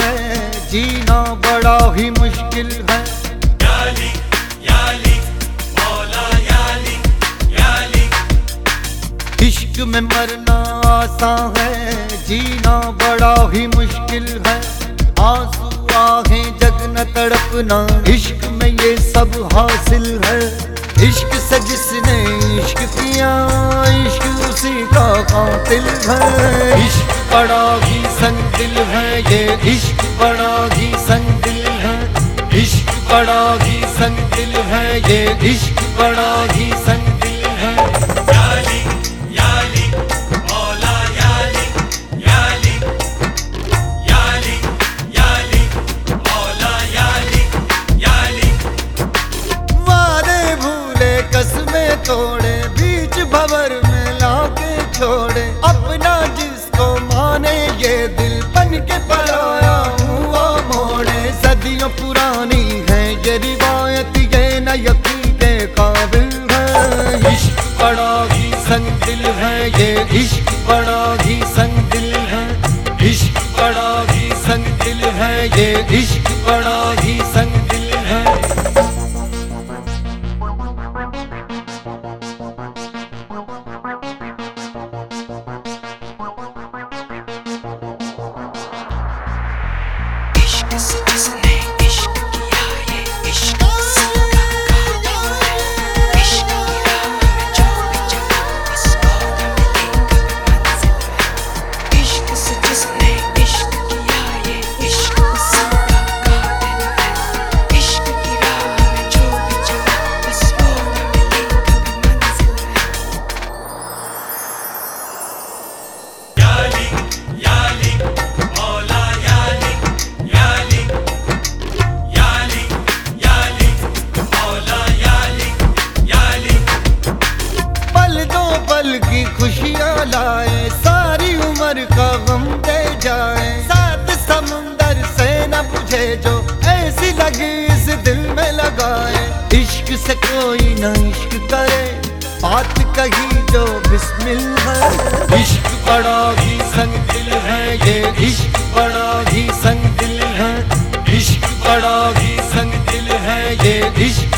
है जीना बड़ा ही मुश्किल है। याली याली याली याली। इश्क में मरना आसान है जीना बड़ा ही मुश्किल है। आँसू आहें जग न तड़पना। इश्क में ये सब हासिल है। इश्क से जिसने इश्क किया इश्क उसी का कातिल है इश्क बड़ा ही संग है, ये इश्क बड़ा ही संग है। इश्क बड़ा ही संग है, ये इश्क बड़ा ही संग है। याली भूले कसमें तोड़े इश्क बड़ा ही संग दिल है। इश्क बड़ा ही संग दिल है। ये इश्क बड़ा ही संग लाए सारी उम्र का गम दे जाए। सात समुंदर से न बुझे जो ऐसी लगी, इस दिल में लगाए। इश्क से कोई न इश्क करे, बात कही जो बिस्मिल है। इश्क बड़ा ही संग दिल है, ये इश्क बड़ा ही संग दिल है। इश्क बड़ा ही संग दिल है, ये इश्क